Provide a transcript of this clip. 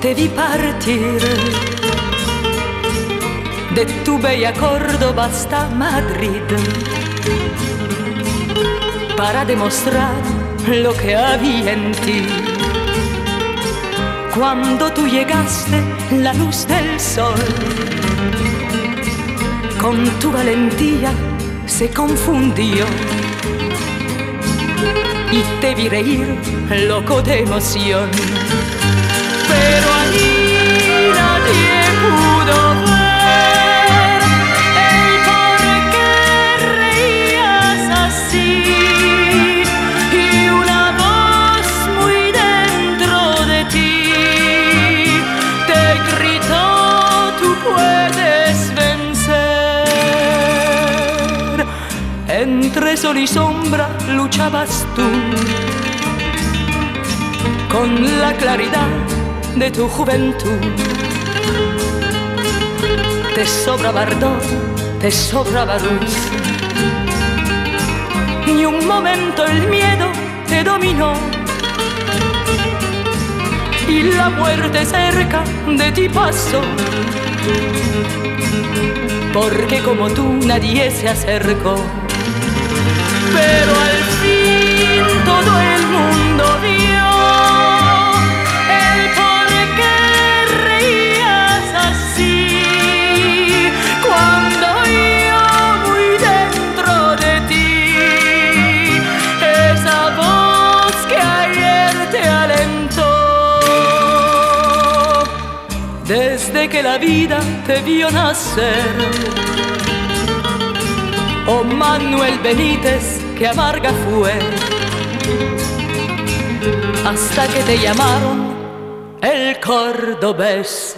te vi partir de tu bella Córdoba hasta Madrid. Para demostrar lo que había en ti. Cuando tú llegaste, la luz del sol con tu valentía se confundió y te vi reír loco de emoción. Pero allí entre sol y sombra luchabas tú con la claridad de tu juventud. Te sobraba ardor, te sobraba luz. Y un momento el miedo te dominó. Y la muerte cerca de ti pasó. Porque como tú nadie se acercó. Pero al fin todo el mundo vio el por qué reías así. Cuando yo muy dentro de ti esa voz que ayer te alentó. Desde que la vida te vio nacer oh Manuel Benítez, que amarga fue, hasta que te llamaron el cordobés.